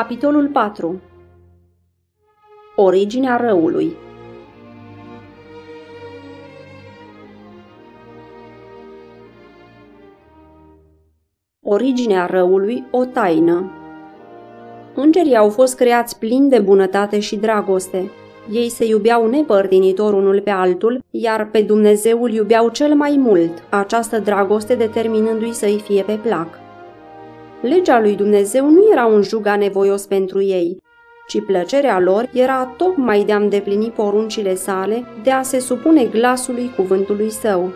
Capitolul 4 Originea răului Originea răului, o taină Îngerii au fost creați plini de bunătate și dragoste. Ei se iubeau nepărtinitor unul pe altul, iar pe Dumnezeu îl iubeau cel mai mult, această dragoste determinându-i să-i fie pe plac. Legea lui Dumnezeu nu era un jug anevoios pentru ei, ci plăcerea lor era tocmai de a îndeplini poruncile sale, de a se supune glasului cuvântului său.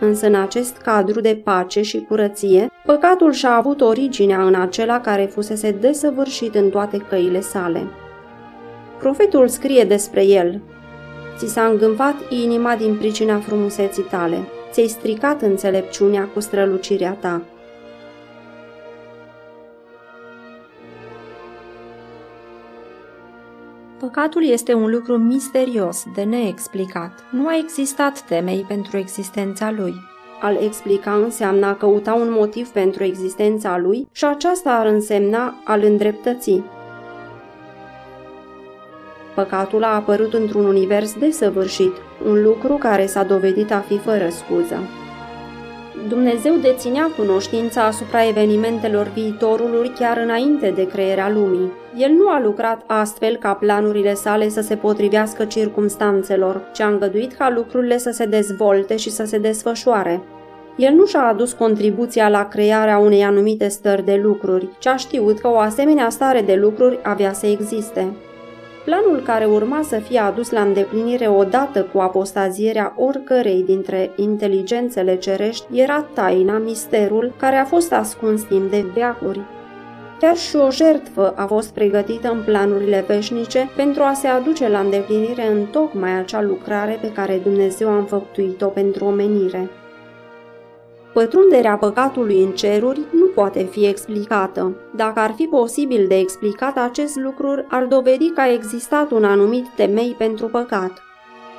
Însă în acest cadru de pace și curăție, păcatul și-a avut originea în acela care fusese desăvârșit în toate căile sale. Profetul scrie despre el, Ți s-a îngânfat inima din pricina frumuseții tale, ți-ai stricat înțelepciunea cu strălucirea ta. Păcatul este un lucru misterios, de neexplicat. Nu a existat temei pentru existența lui. Al explica înseamnă a căuta un motiv pentru existența lui și aceasta ar însemna al îndreptății. Păcatul a apărut într-un univers desăvârșit, un lucru care s-a dovedit a fi fără scuză. Dumnezeu deținea cunoștința asupra evenimentelor viitorului chiar înainte de crearea lumii. El nu a lucrat astfel ca planurile sale să se potrivească circumstanțelor, ci a îngăduit ca lucrurile să se dezvolte și să se desfășoare. El nu și-a adus contribuția la crearea unei anumite stări de lucruri, ci a știut că o asemenea stare de lucruri avea să existe. Planul care urma să fie adus la îndeplinire odată cu apostazierea oricărei dintre inteligențele cerești era taina, misterul, care a fost ascuns timp de veacuri. Chiar și o jertfă a fost pregătită în planurile veșnice pentru a se aduce la îndeplinire în tocmai acea lucrare pe care Dumnezeu a înfăptuit-o pentru omenire. Pătrunderea păcatului în ceruri nu poate fi explicată. Dacă ar fi posibil de explicat acest lucru, ar dovedi că a existat un anumit temei pentru păcat.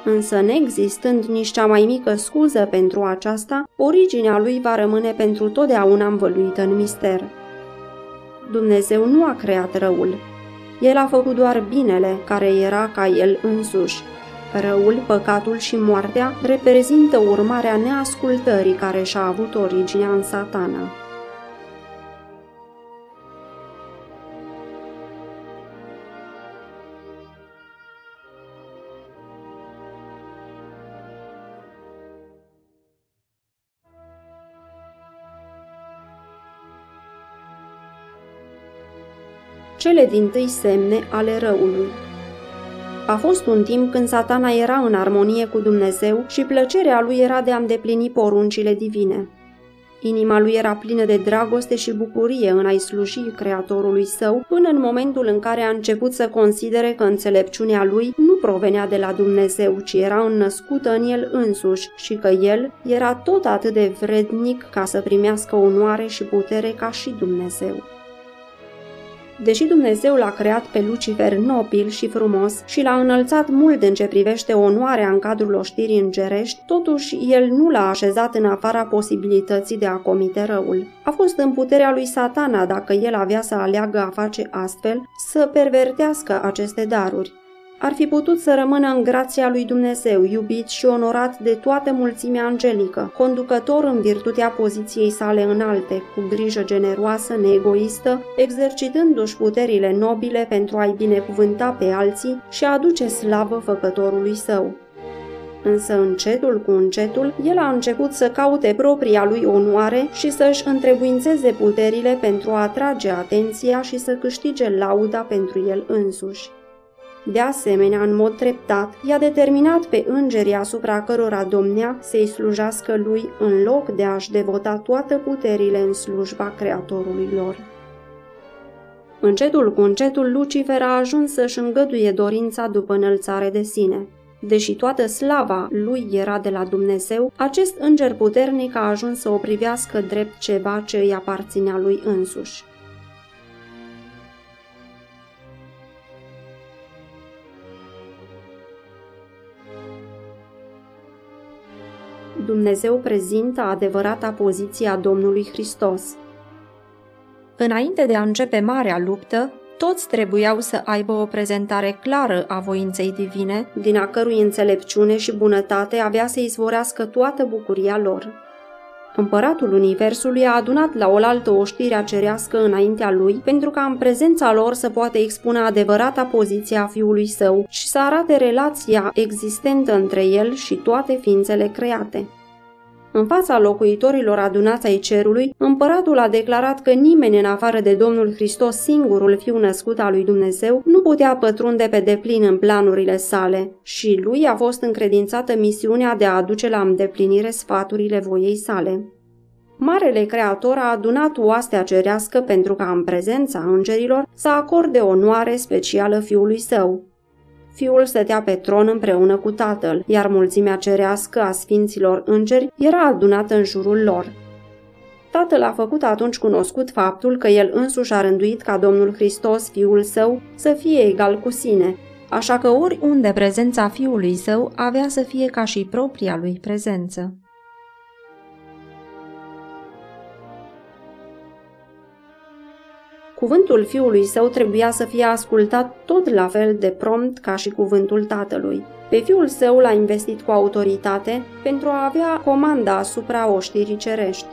Însă, neexistând nici cea mai mică scuză pentru aceasta, originea lui va rămâne pentru totdeauna învăluită în mister. Dumnezeu nu a creat răul. El a făcut doar binele, care era ca el însuși. Răul, păcatul și moartea reprezintă urmarea neascultării care și-a avut originea în satana. Cele din tâi semne ale răului a fost un timp când satana era în armonie cu Dumnezeu și plăcerea lui era de a îndeplini poruncile divine. Inima lui era plină de dragoste și bucurie în a-i sluji Creatorului său, până în momentul în care a început să considere că înțelepciunea lui nu provenea de la Dumnezeu, ci era înnăscută în el însuși și că el era tot atât de vrednic ca să primească onoare și putere ca și Dumnezeu. Deși Dumnezeu l-a creat pe Lucifer nobil și frumos și l-a înălțat mult în ce privește onoarea în cadrul oștirii îngerești, totuși el nu l-a așezat în afara posibilității de a comite răul. A fost în puterea lui satana dacă el avea să aleagă a face astfel, să pervertească aceste daruri ar fi putut să rămână în grația lui Dumnezeu, iubit și onorat de toată mulțimea angelică, conducător în virtutea poziției sale înalte, cu grijă generoasă, neegoistă, exercitându-și puterile nobile pentru a-i binecuvânta pe alții și a aduce slavă făcătorului său. Însă încetul cu încetul, el a început să caute propria lui onoare și să-și întrebuințeze puterile pentru a atrage atenția și să câștige lauda pentru el însuși. De asemenea, în mod treptat, i-a determinat pe îngerii asupra cărora domnea să-i slujească lui în loc de a-și devota toate puterile în slujba Creatorului lor. Încetul cu încetul, Lucifer a ajuns să-și îngăduie dorința după înălțare de sine. Deși toată slava lui era de la Dumnezeu, acest înger puternic a ajuns să o privească drept ceva ce îi aparținea lui însuși. Dumnezeu prezintă adevărata poziție a Domnului Hristos. Înainte de a începe marea luptă, Toți trebuiau să aibă o prezentare clară a voinței divine, din a cărui înțelepciune și bunătate avea să izvorească toată bucuria lor. Împăratul Universului a adunat la oaltă oștirea cerească înaintea lui pentru ca în prezența lor să poată expune adevărata poziție a fiului său și să arate relația existentă între el și toate ființele create. În fața locuitorilor adunați ai cerului, împăratul a declarat că nimeni în afară de Domnul Hristos, singurul fiu născut al lui Dumnezeu, nu putea pătrunde pe deplin în planurile sale și lui a fost încredințată misiunea de a aduce la îndeplinire sfaturile voiei sale. Marele Creator a adunat oastea cerească pentru ca în prezența îngerilor să acorde onoare specială fiului său, Fiul stătea pe tron împreună cu tatăl, iar mulțimea cerească a sfinților îngeri era adunată în jurul lor. Tatăl a făcut atunci cunoscut faptul că el însuși a rânduit ca Domnul Hristos, fiul său, să fie egal cu sine, așa că oriunde prezența fiului său avea să fie ca și propria lui prezență. Cuvântul fiului său trebuia să fie ascultat tot la fel de prompt ca și cuvântul tatălui. Pe fiul său l-a investit cu autoritate pentru a avea comanda asupra oștirii cerești.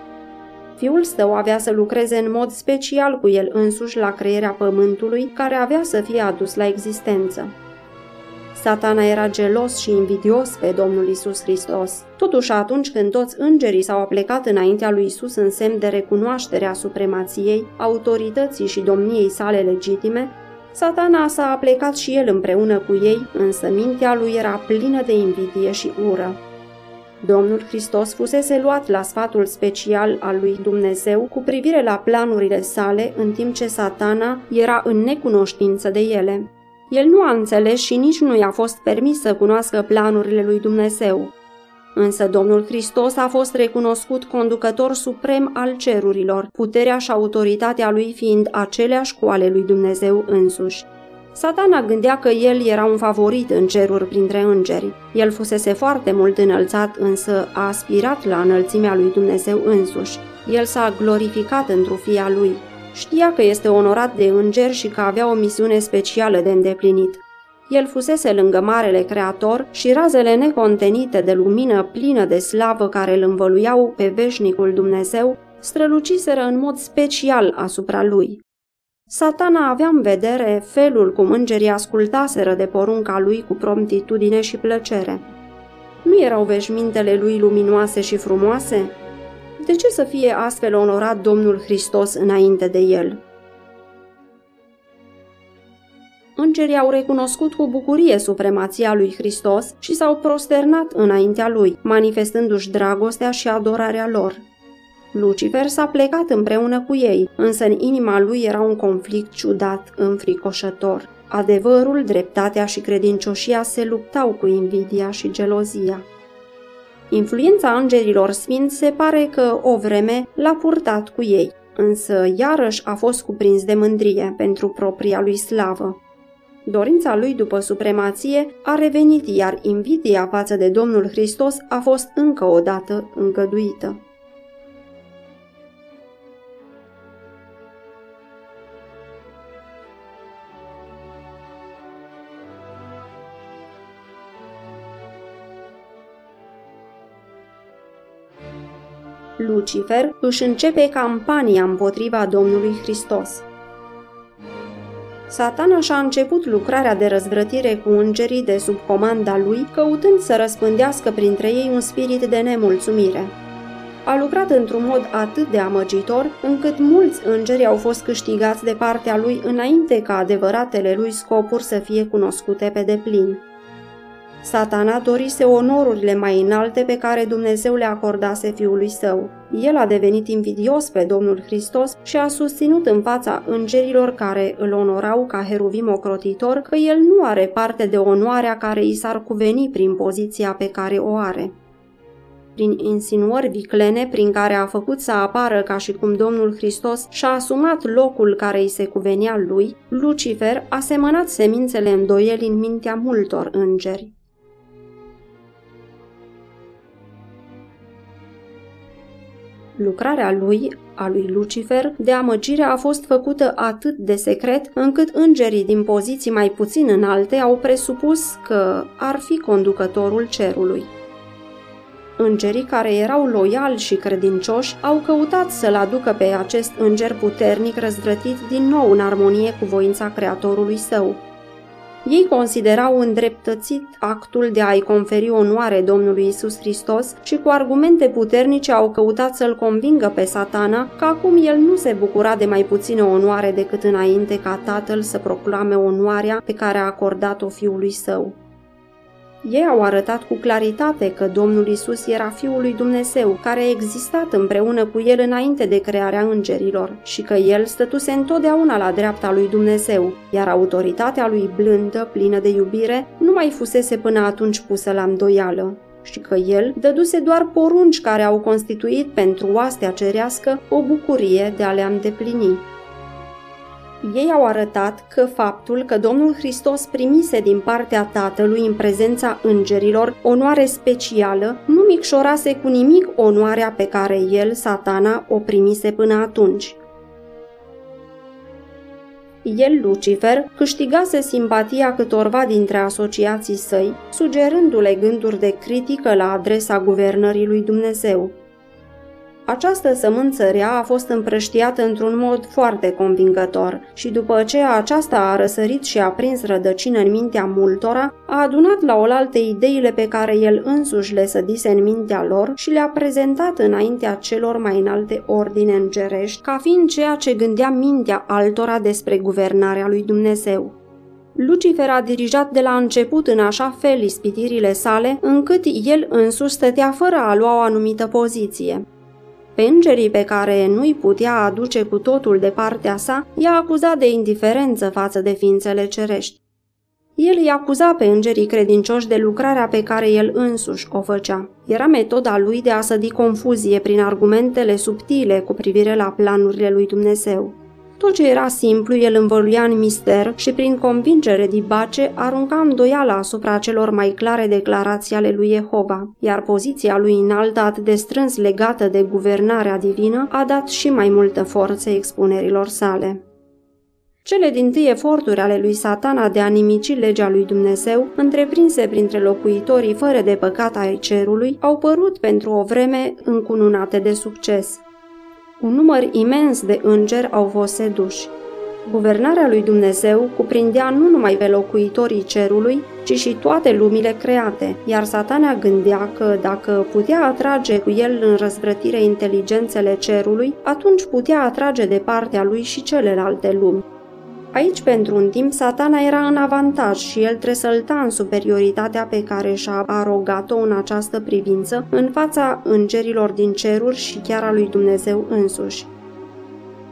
Fiul său avea să lucreze în mod special cu el însuși la crearea pământului, care avea să fie adus la existență. Satana era gelos și invidios pe Domnul Isus Hristos. Totuși, atunci când toți îngerii s-au aplecat înaintea lui Isus în semn de recunoaștere a supremației, autorității și domniei sale legitime, Satana s-a aplecat și el împreună cu ei, însă mintea lui era plină de invidie și ură. Domnul Hristos fusese luat la sfatul special al lui Dumnezeu cu privire la planurile sale, în timp ce satana era în necunoștință de ele. El nu a înțeles și nici nu i-a fost permis să cunoască planurile lui Dumnezeu. Însă Domnul Hristos a fost recunoscut conducător suprem al cerurilor, puterea și autoritatea lui fiind aceleași cu ale lui Dumnezeu însuși. Satana gândea că el era un favorit în ceruri printre îngeri. El fusese foarte mult înălțat, însă a aspirat la înălțimea lui Dumnezeu însuși. El s-a glorificat într-o fia lui. Știa că este onorat de înger și că avea o misiune specială de îndeplinit. El fusese lângă Marele Creator și razele necontenite de lumină plină de slavă care îl învăluiau pe veșnicul Dumnezeu străluciseră în mod special asupra lui. Satana avea în vedere felul cum îngerii ascultaseră de porunca lui cu promptitudine și plăcere. Nu erau veșmintele lui luminoase și frumoase? De ce să fie astfel onorat Domnul Hristos înainte de el? Îngerii au recunoscut cu bucurie supremația lui Hristos și s-au prosternat înaintea lui, manifestându-și dragostea și adorarea lor. Lucifer s-a plecat împreună cu ei, însă în inima lui era un conflict ciudat, înfricoșător. Adevărul, dreptatea și credincioșia se luptau cu invidia și gelozia. Influența îngerilor sfinți se pare că o vreme l-a purtat cu ei, însă iarăși a fost cuprins de mândrie pentru propria lui slavă. Dorința lui după supremație a revenit, iar invidia față de Domnul Hristos a fost încă o dată încăduită. Lucifer își începe campania împotriva Domnului Hristos. Satana și-a început lucrarea de răzvrătire cu îngerii de sub comanda lui, căutând să răspândească printre ei un spirit de nemulțumire. A lucrat într-un mod atât de amăgitor, încât mulți îngeri au fost câștigați de partea lui înainte ca adevăratele lui scopuri să fie cunoscute pe deplin. Satana dorise onorurile mai înalte pe care Dumnezeu le acordase fiului său. El a devenit invidios pe Domnul Hristos și a susținut în fața îngerilor care îl onorau ca heruvim ocrotitor că el nu are parte de onoarea care i s-ar cuveni prin poziția pe care o are prin insinuări viclene prin care a făcut să apară ca și cum Domnul Hristos și-a asumat locul care îi se cuvenea lui, Lucifer a semănat semințele îndoieli în mintea multor îngeri. Lucrarea lui, a lui Lucifer, de amăgire a fost făcută atât de secret încât îngerii din poziții mai puțin înalte au presupus că ar fi conducătorul cerului. Îngerii care erau loiali și credincioși au căutat să-l aducă pe acest înger puternic răzvrătit din nou în armonie cu voința Creatorului său. Ei considerau îndreptățit actul de a-i conferi onoare Domnului Isus Hristos și cu argumente puternice au căutat să-l convingă pe satana că acum el nu se bucura de mai puțină onoare decât înainte ca tatăl să proclame onoarea pe care a acordat-o fiului său. Ei au arătat cu claritate că Domnul Isus era Fiul lui Dumnezeu, care a existat împreună cu El înainte de crearea îngerilor și că El stătuse întotdeauna la dreapta lui Dumnezeu, iar autoritatea lui blândă, plină de iubire, nu mai fusese până atunci pusă la îndoială și că el dăduse doar porunci care au constituit pentru oastea cerească o bucurie de a le îndeplini. Ei au arătat că faptul că Domnul Hristos primise din partea Tatălui în prezența îngerilor onoare specială nu micșorase cu nimic onoarea pe care el, satana, o primise până atunci. El, Lucifer, câștigase simpatia câtorva dintre asociații săi, sugerându-le gânduri de critică la adresa guvernării lui Dumnezeu. Această sămânță rea a fost împrăștiată într-un mod foarte convingător și după ce aceasta a răsărit și a prins rădăcină în mintea multora, a adunat la oaltă ideile pe care el însuși le sădise în mintea lor și le-a prezentat înaintea celor mai înalte ordine îngerești, ca fiind ceea ce gândea mintea altora despre guvernarea lui Dumnezeu. Lucifer a dirijat de la început în așa fel ispitirile sale, încât el însuși stătea fără a lua o anumită poziție. Pe îngerii pe care nu-i putea aduce cu totul de partea sa, i-a acuzat de indiferență față de ființele cerești. El îi acuza pe îngerii credincioși de lucrarea pe care el însuși o făcea. Era metoda lui de a sădi confuzie prin argumentele subtile cu privire la planurile lui Dumnezeu. Tot ce era simplu, el învăluia în mister și prin convingere dibace arunca îndoiala asupra celor mai clare declarații ale lui Jehova, iar poziția lui înaltă atât de strâns legată de guvernarea divină a dat și mai multă forță expunerilor sale. Cele din tâi eforturi ale lui satana de a nimici legea lui Dumnezeu, întreprinse printre locuitorii fără de păcat ai cerului, au părut pentru o vreme încununate de succes. Un număr imens de îngeri au fost seduși. Guvernarea lui Dumnezeu cuprindea nu numai pe locuitorii cerului, ci și toate lumile create, iar satana gândea că dacă putea atrage cu el în răzvrătire inteligențele cerului, atunci putea atrage de partea lui și celelalte lumi. Aici, pentru un timp, satana era în avantaj și el tresălta în superioritatea pe care și-a arogat-o în această privință în fața îngerilor din ceruri și chiar a lui Dumnezeu însuși.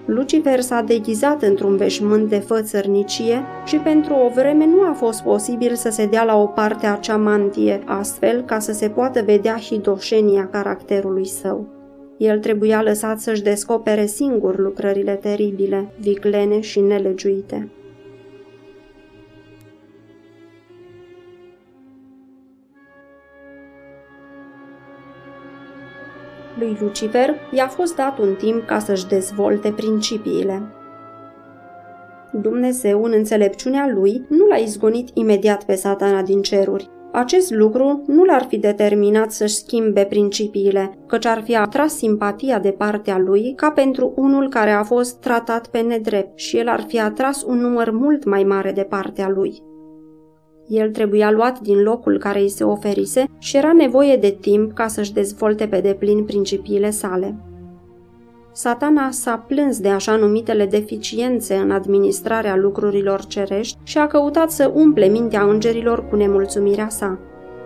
Lucifer s-a deghizat într-un veșmânt de fățărnicie și pentru o vreme nu a fost posibil să se dea la o parte acea mantie, astfel ca să se poată vedea hidoșenia caracterului său. El trebuia lăsat să-și descopere singur lucrările teribile, viclene și nelegiuite. Lui Lucifer i-a fost dat un timp ca să-și dezvolte principiile. Dumnezeu, în înțelepciunea lui, nu l-a izgonit imediat pe satana din ceruri, acest lucru nu l-ar fi determinat să-și schimbe principiile, căci ar fi atras simpatia de partea lui ca pentru unul care a fost tratat pe nedrept și el ar fi atras un număr mult mai mare de partea lui. El trebuia luat din locul care îi se oferise și era nevoie de timp ca să-și dezvolte pe deplin principiile sale. Satana s-a plâns de așa numitele deficiențe în administrarea lucrurilor cerești și a căutat să umple mintea îngerilor cu nemulțumirea sa.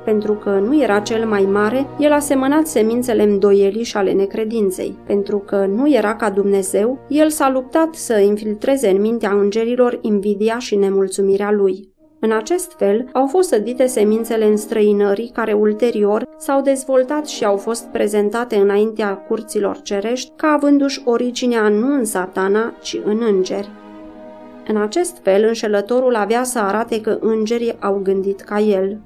Pentru că nu era cel mai mare, el a semănat semințele îndoielii și ale necredinței. Pentru că nu era ca Dumnezeu, el s-a luptat să infiltreze în mintea îngerilor invidia și nemulțumirea lui. În acest fel, au fost sădite semințele înstrăinării care ulterior s-au dezvoltat și au fost prezentate înaintea curților cerești ca avându-și originea nu în satana, ci în îngeri. În acest fel, înșelătorul avea să arate că îngerii au gândit ca el.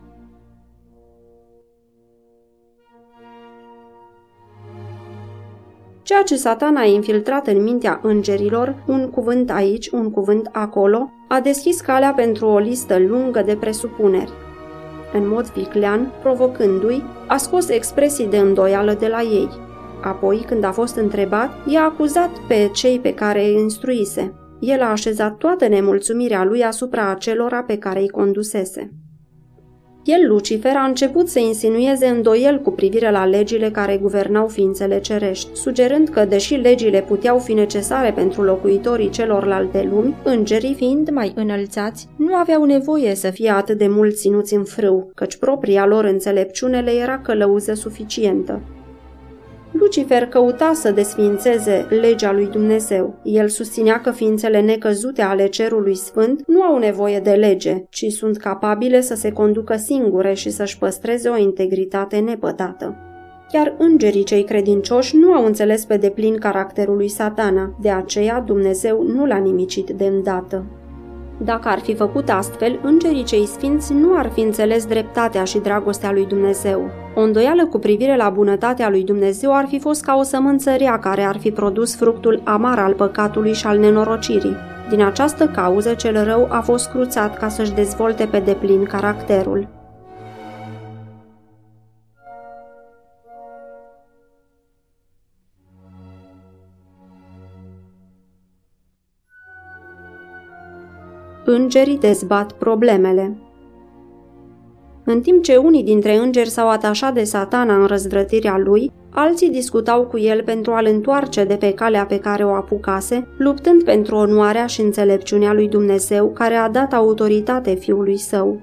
Ceea ce satana a infiltrat în mintea îngerilor, un cuvânt aici, un cuvânt acolo, a deschis calea pentru o listă lungă de presupuneri. În mod viclean, provocându-i, a scos expresii de îndoială de la ei. Apoi, când a fost întrebat, i-a acuzat pe cei pe care îi instruise. El a așezat toată nemulțumirea lui asupra acelora pe care îi condusese. El, Lucifer, a început să insinueze îndoiel cu privire la legile care guvernau ființele cerești, sugerând că, deși legile puteau fi necesare pentru locuitorii celorlalte lumi, îngerii, fiind mai înălțați, nu aveau nevoie să fie atât de mult ținuți în frâu, căci propria lor înțelepciune le era călăuză suficientă. Lucifer căuta să desfințeze legea lui Dumnezeu. El susținea că ființele necăzute ale cerului sfânt nu au nevoie de lege, ci sunt capabile să se conducă singure și să-și păstreze o integritate nepătată. Chiar îngerii cei credincioși nu au înțeles pe deplin caracterul lui satana, de aceea Dumnezeu nu l-a nimicit de îndată. Dacă ar fi făcut astfel, îngerii cei sfinți nu ar fi înțeles dreptatea și dragostea lui Dumnezeu. O îndoială cu privire la bunătatea lui Dumnezeu ar fi fost ca o sămânță rea care ar fi produs fructul amar al păcatului și al nenorocirii. Din această cauză, cel rău a fost cruțat ca să-și dezvolte pe deplin caracterul. Îngerii dezbat problemele. În timp ce unii dintre îngeri s-au atașat de satana în răzvrătirea lui, alții discutau cu el pentru a-l întoarce de pe calea pe care o apucase, luptând pentru onoarea și înțelepciunea lui Dumnezeu care a dat autoritate fiului său.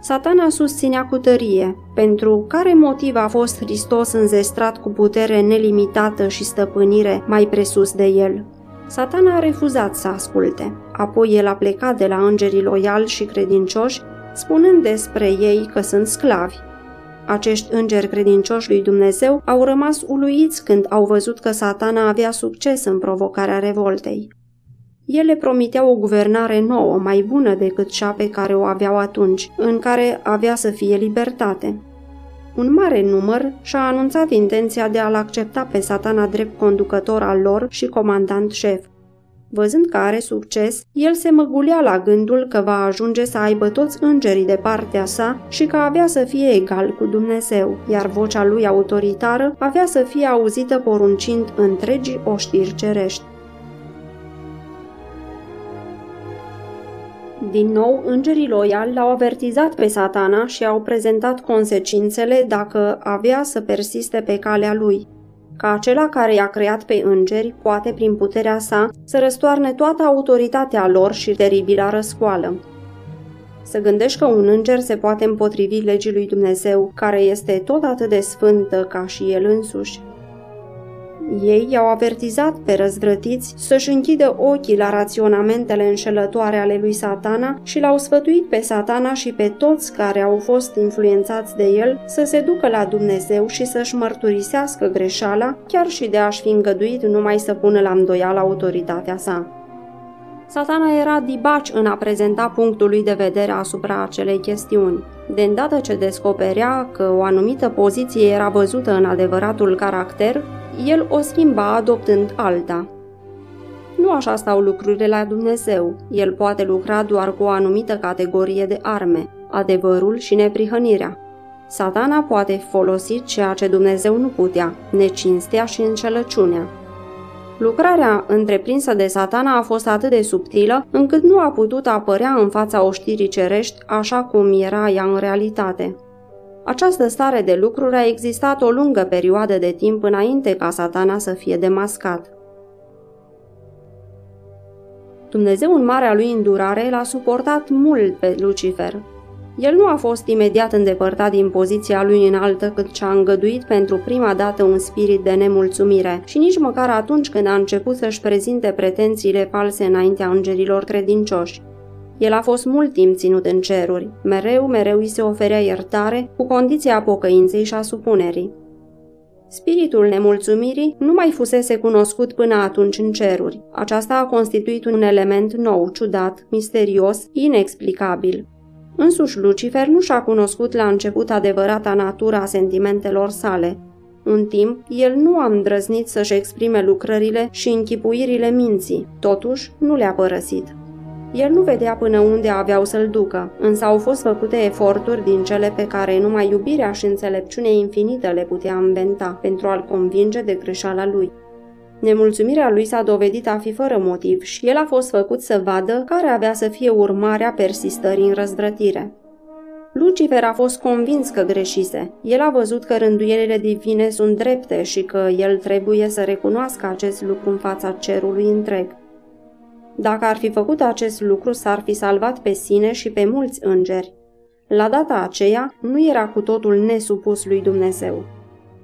Satana susținea cu tărie, pentru care motiv a fost Hristos înzestrat cu putere nelimitată și stăpânire mai presus de el. Satana a refuzat să asculte. Apoi el a plecat de la îngerii loiali și credincioși, spunând despre ei că sunt sclavi. Acești îngeri credincioși lui Dumnezeu au rămas uluiți când au văzut că satana avea succes în provocarea revoltei. Ele promiteau o guvernare nouă, mai bună decât cea pe care o aveau atunci, în care avea să fie libertate. Un mare număr și-a anunțat intenția de a-l accepta pe satana drept conducător al lor și comandant șef. Văzând că are succes, el se măgulea la gândul că va ajunge să aibă toți îngerii de partea sa și că avea să fie egal cu Dumnezeu, iar vocea lui autoritară avea să fie auzită poruncind întregi oștiri cerești. Din nou, îngerii loiali l-au avertizat pe satana și au prezentat consecințele dacă avea să persiste pe calea lui. Ca acela care i-a creat pe îngeri, poate, prin puterea sa, să răstoarne toată autoritatea lor și teribila răscoală. Să gândești că un înger se poate împotrivi legii lui Dumnezeu, care este tot atât de sfântă ca și el însuși. Ei i-au avertizat pe răzvrătiți să-și închidă ochii la raționamentele înșelătoare ale lui satana și l-au sfătuit pe satana și pe toți care au fost influențați de el să se ducă la Dumnezeu și să-și mărturisească greșeala, chiar și de a-și fi îngăduit numai să pună la îndoială autoritatea sa. Satana era dibaci în a prezenta punctul lui de vedere asupra acelei chestiuni. De îndată ce descoperea că o anumită poziție era văzută în adevăratul caracter, el o schimba adoptând alta. Nu așa stau lucrurile la Dumnezeu. El poate lucra doar cu o anumită categorie de arme, adevărul și neprihănirea. Satana poate folosi ceea ce Dumnezeu nu putea, necinstea și înșelăciunea. Lucrarea întreprinsă de satana a fost atât de subtilă încât nu a putut apărea în fața oștirii cerești așa cum era ea în realitate. Această stare de lucruri a existat o lungă perioadă de timp înainte ca satana să fie demascat. Dumnezeu în marea lui îndurare l-a suportat mult pe Lucifer. El nu a fost imediat îndepărtat din poziția lui înaltă cât ce a îngăduit pentru prima dată un spirit de nemulțumire și nici măcar atunci când a început să-și prezinte pretențiile false înaintea îngerilor credincioși. El a fost mult timp ținut în ceruri, mereu, mereu îi se oferea iertare, cu condiția pocăinței și a supunerii. Spiritul nemulțumirii nu mai fusese cunoscut până atunci în ceruri. Aceasta a constituit un element nou, ciudat, misterios, inexplicabil. Însuși Lucifer nu și-a cunoscut la început adevărata natura a sentimentelor sale. Un timp, el nu a îndrăznit să-și exprime lucrările și închipuirile minții, totuși nu le-a părăsit. El nu vedea până unde aveau să-l ducă, însă au fost făcute eforturi din cele pe care numai iubirea și înțelepciunea infinită le putea inventa pentru a-l convinge de greșeala lui. Nemulțumirea lui s-a dovedit a fi fără motiv și el a fost făcut să vadă care avea să fie urmarea persistării în răzvrătire. Lucifer a fost convins că greșise. El a văzut că rânduielile divine sunt drepte și că el trebuie să recunoască acest lucru în fața cerului întreg. Dacă ar fi făcut acest lucru, s-ar fi salvat pe sine și pe mulți îngeri. La data aceea, nu era cu totul nesupus lui Dumnezeu.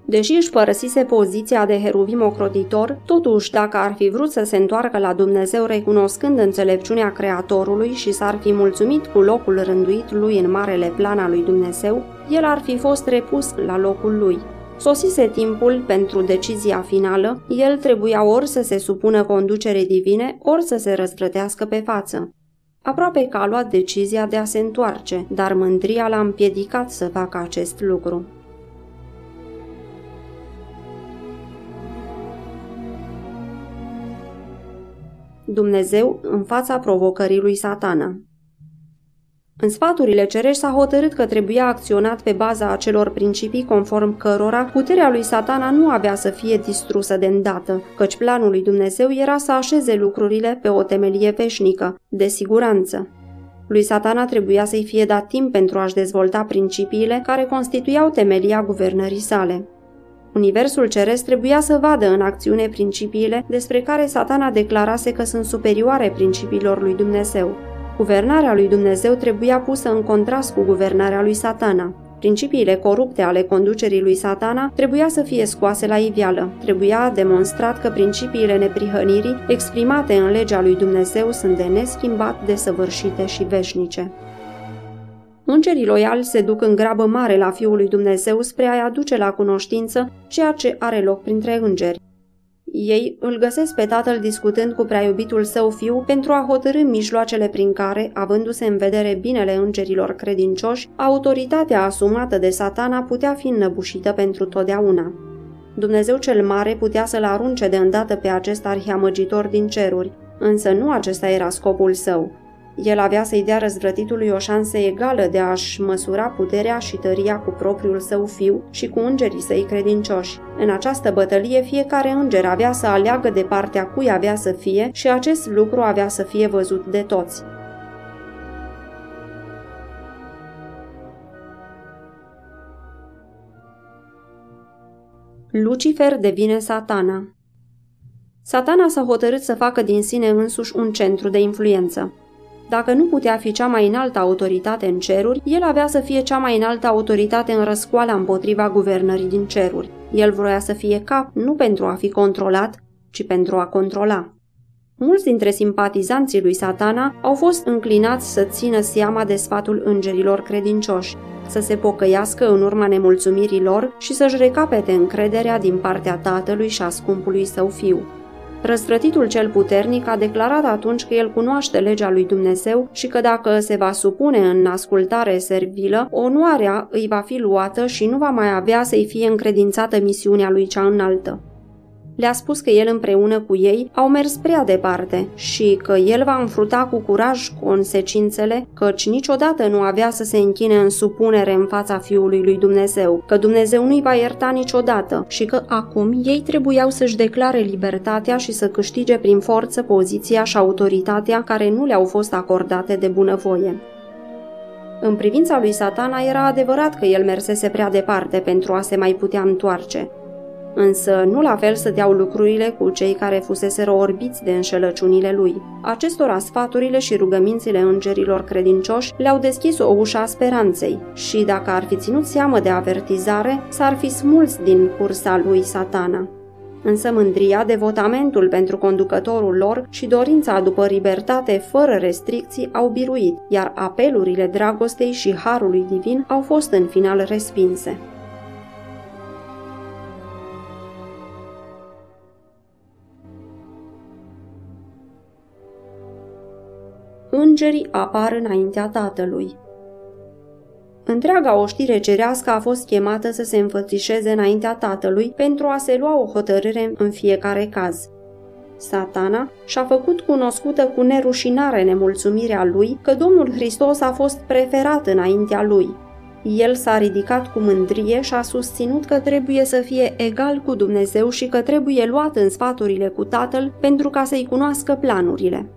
Deși își părăsise poziția de heruvim ocrotitor, totuși dacă ar fi vrut să se întoarcă la Dumnezeu recunoscând înțelepciunea Creatorului și s-ar fi mulțumit cu locul rânduit lui în marele plan al lui Dumnezeu, el ar fi fost repus la locul lui. Sosise timpul pentru decizia finală, el trebuia ori să se supună conducere divine, ori să se răzvrătească pe față. Aproape că a luat decizia de a se întoarce, dar mândria l-a împiedicat să facă acest lucru. Dumnezeu în fața provocării lui satana. În sfaturile cerești s-a hotărât că trebuia acționat pe baza acelor principii conform cărora puterea lui satana nu avea să fie distrusă de îndată, căci planul lui Dumnezeu era să așeze lucrurile pe o temelie veșnică, de siguranță. Lui satana trebuia să-i fie dat timp pentru a-și dezvolta principiile care constituiau temelia guvernării sale. Universul ceresc trebuia să vadă în acțiune principiile despre care satana declarase că sunt superioare principiilor lui Dumnezeu. Guvernarea lui Dumnezeu trebuia pusă în contrast cu guvernarea lui satana. Principiile corupte ale conducerii lui satana trebuia să fie scoase la iveală. Trebuia demonstrat că principiile neprihănirii exprimate în legea lui Dumnezeu sunt de neschimbat, desăvârșite și veșnice. Îngerii loiali se duc în grabă mare la Fiul lui Dumnezeu spre a-i aduce la cunoștință ceea ce are loc printre îngeri. Ei îl găsesc pe tatăl discutând cu prea iubitul său fiu pentru a hotărâ mijloacele prin care, avându-se în vedere binele îngerilor credincioși, autoritatea asumată de satana putea fi înnăbușită pentru totdeauna. Dumnezeu cel mare putea să-l arunce de îndată pe acest arhiamăgitor din ceruri, însă nu acesta era scopul său. El avea să-i dea răzvrătitului o șansă egală de a-și măsura puterea și tăria cu propriul său fiu și cu îngerii săi credincioși. În această bătălie fiecare înger avea să aleagă de partea cui avea să fie și acest lucru avea să fie văzut de toți. Lucifer devine satana. Satana s-a hotărât să facă din sine însuși un centru de influență. Dacă nu putea fi cea mai înaltă autoritate în ceruri, el avea să fie cea mai înaltă autoritate în răscoala împotriva guvernării din ceruri. El vroia să fie cap nu pentru a fi controlat, ci pentru a controla. Mulți dintre simpatizanții lui satana au fost înclinați să țină seama de sfatul îngerilor credincioși, să se pocăiască în urma nemulțumirii lor și să-și recapete încrederea din partea tatălui și a scumpului său fiu. Răstrătitul cel puternic a declarat atunci că el cunoaște legea lui Dumnezeu și că dacă se va supune în ascultare servilă, onoarea îi va fi luată și nu va mai avea să-i fie încredințată misiunea lui cea înaltă. Le-a spus că el împreună cu ei au mers prea departe și că el va înfruta cu curaj consecințele, căci niciodată nu avea să se închine în supunere în fața Fiului lui Dumnezeu, că Dumnezeu nu-i va ierta niciodată și că acum ei trebuiau să-și declare libertatea și să câștige prin forță poziția și autoritatea care nu le-au fost acordate de bunăvoie. În privința lui satana era adevărat că el mersese prea departe pentru a se mai putea întoarce, Însă nu la fel stăteau lucrurile cu cei care fuseseră orbiți de înșelăciunile lui. Acestora sfaturile și rugămințile îngerilor credincioși le-au deschis o ușă a speranței și dacă ar fi ținut seamă de avertizare, s-ar fi smuls din cursa lui satana. Însă mândria, devotamentul pentru conducătorul lor și dorința după libertate fără restricții au biruit, iar apelurile dragostei și harului divin au fost în final respinse. Îngerii apar înaintea Tatălui. Întreaga oștire cerească a fost chemată să se înfățișeze înaintea Tatălui pentru a se lua o hotărâre în fiecare caz. Satana și-a făcut cunoscută cu nerușinare nemulțumirea lui că Domnul Hristos a fost preferat înaintea lui. El s-a ridicat cu mândrie și a susținut că trebuie să fie egal cu Dumnezeu și că trebuie luat în sfaturile cu Tatăl pentru ca să-i cunoască planurile.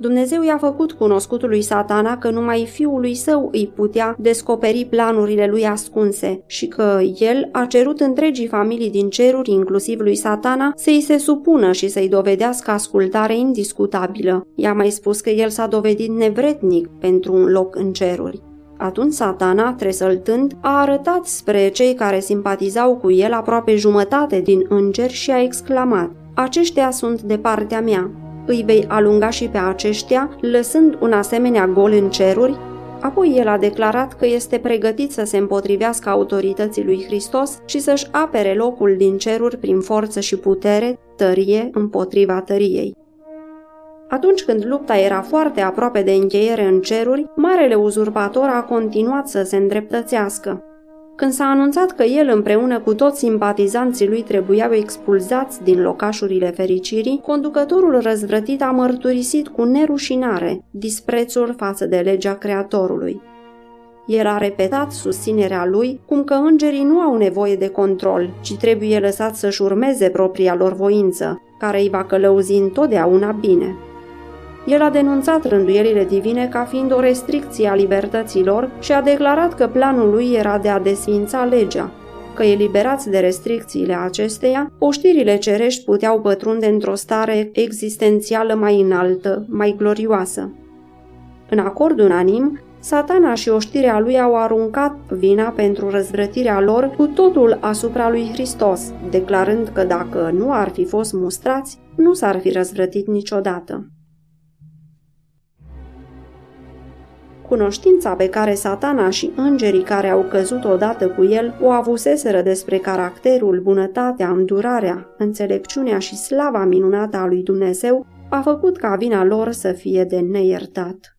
Dumnezeu i-a făcut cunoscutului satana că numai fiului său îi putea descoperi planurile lui ascunse și că el a cerut întregii familii din ceruri, inclusiv lui satana, să-i se supună și să-i dovedească ascultare indiscutabilă. I-a mai spus că el s-a dovedit nevretnic pentru un loc în ceruri. Atunci satana, tresăltând, a arătat spre cei care simpatizau cu el aproape jumătate din îngeri și a exclamat Aceștia sunt de partea mea, îi vei alunga și pe aceștia, lăsând un asemenea gol în ceruri? Apoi el a declarat că este pregătit să se împotrivească autorității lui Hristos și să-și apere locul din ceruri prin forță și putere, tărie împotriva tăriei. Atunci când lupta era foarte aproape de încheiere în ceruri, marele uzurpator a continuat să se îndreptățească. Când s-a anunțat că el împreună cu toți simpatizanții lui trebuiau expulzați din locașurile fericirii, conducătorul răzvrătit a mărturisit cu nerușinare disprețul față de legea Creatorului. El a repetat susținerea lui, cum că îngerii nu au nevoie de control, ci trebuie lăsat să-și urmeze propria lor voință, care îi va călăuzi întotdeauna bine. El a denunțat rânduielile divine ca fiind o restricție a libertăților și a declarat că planul lui era de a desfința legea, că eliberați de restricțiile acesteia, oștirile cerești puteau pătrunde într-o stare existențială mai înaltă, mai glorioasă. În acord unanim, satana și oștirea lui au aruncat vina pentru răzvrătirea lor cu totul asupra lui Hristos, declarând că dacă nu ar fi fost mustrați, nu s-ar fi răzvrătit niciodată. Cunoștința pe care satana și îngerii care au căzut odată cu el o avuseseră despre caracterul, bunătatea, îndurarea, înțelepciunea și slava minunată a lui Dumnezeu a făcut ca vina lor să fie de neiertat.